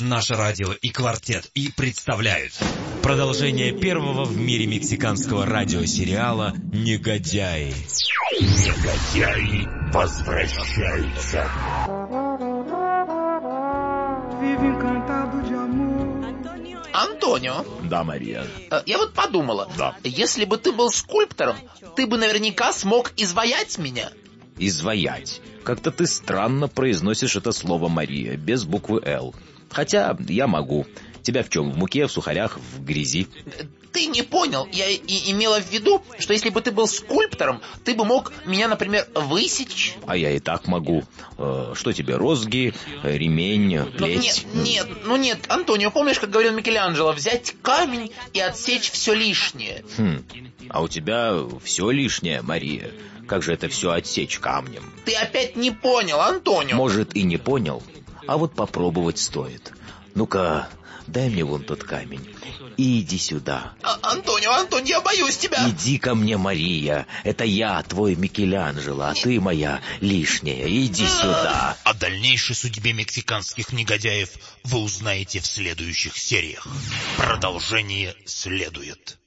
Наше радио и квартет и представляют продолжение первого в мире мексиканского радиосериала «Негодяи». Негодяи возвращаются. Антонио, Да, Мария. э, я вот подумала, Да. если бы ты был скульптором, ты бы наверняка смог изваять меня. Изваять. Как-то ты странно произносишь это слово, Мария, без буквы «Л». Хотя я могу. Тебя в чем? В муке, в сухарях, в грязи? Ты не понял, я и имела в виду, что если бы ты был скульптором, ты бы мог меня, например, высечь. А я и так могу. Э, что тебе, розги, ремень, Ну, плеть? нет, нет, ну нет, Антонио, помнишь, как говорил Микеланджело, взять камень и отсечь все лишнее? Хм, а у тебя все лишнее, Мария. Как же это все отсечь камнем? Ты опять не понял, Антонио. Может, и не понял, а вот попробовать стоит. Ну-ка, дай мне вон тот камень. И иди сюда. А- Антонио, Антонио, я боюсь тебя. Иди ко мне, Мария. Это я, твой Микеланджело, а ты моя лишняя. Иди сюда. О дальнейшей судьбе мексиканских негодяев вы узнаете в следующих сериях. Продолжение следует.